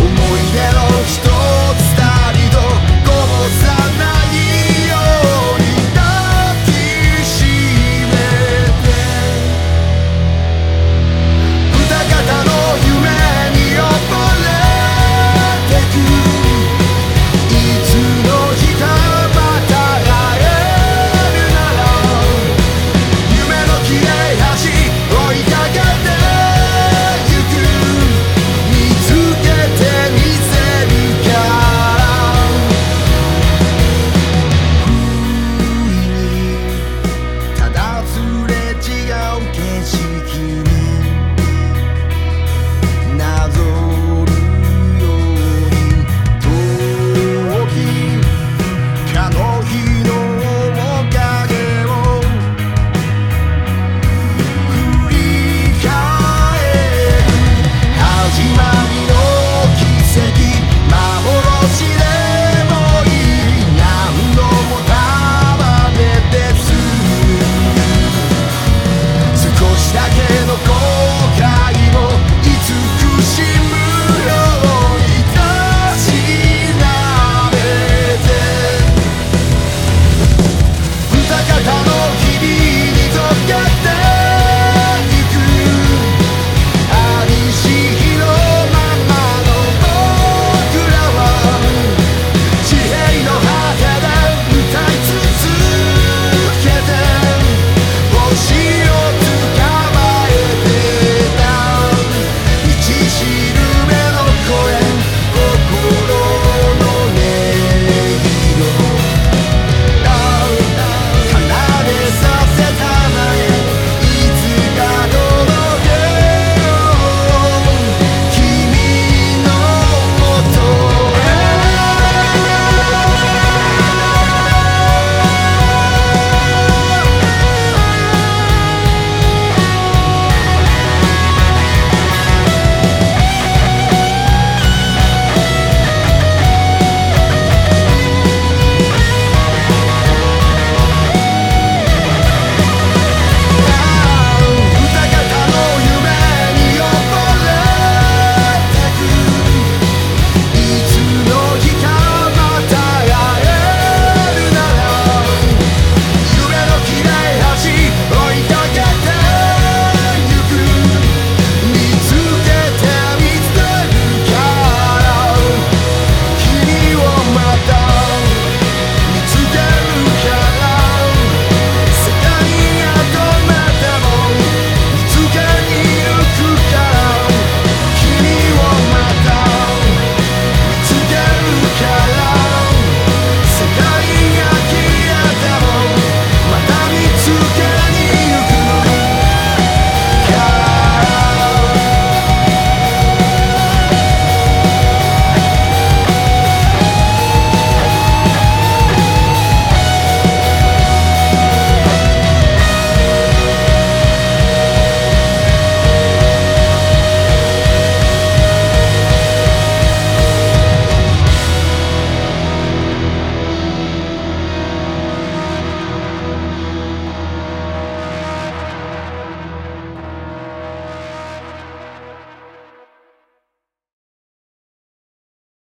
Un muy de los